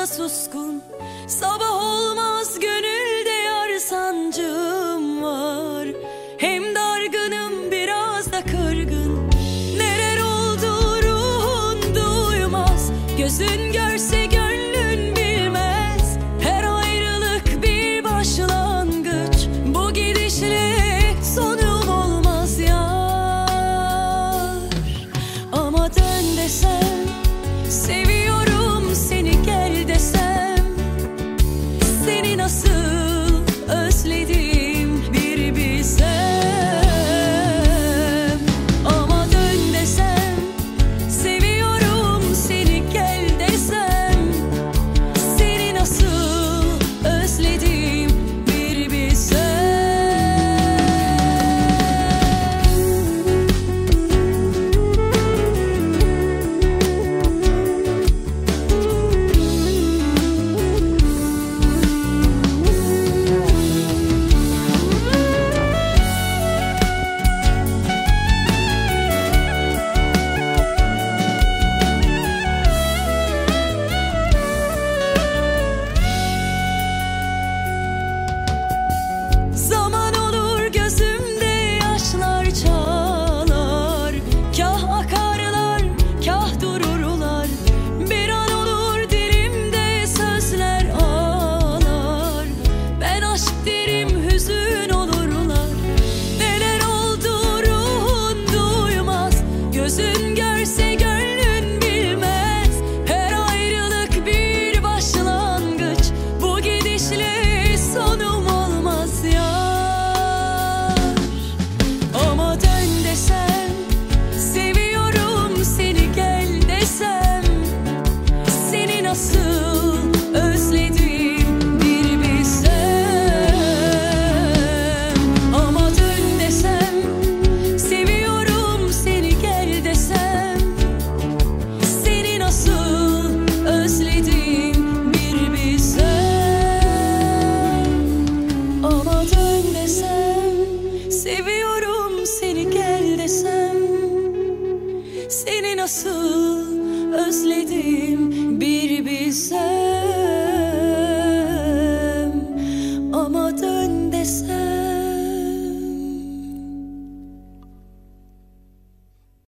da suskun. Sabah olmaz gönülde yar sancım var. Hem dargınım biraz da kırgın. Neler oldu ruhun duymaz. Gözün görse seni gel desem Seni nasıl özledim?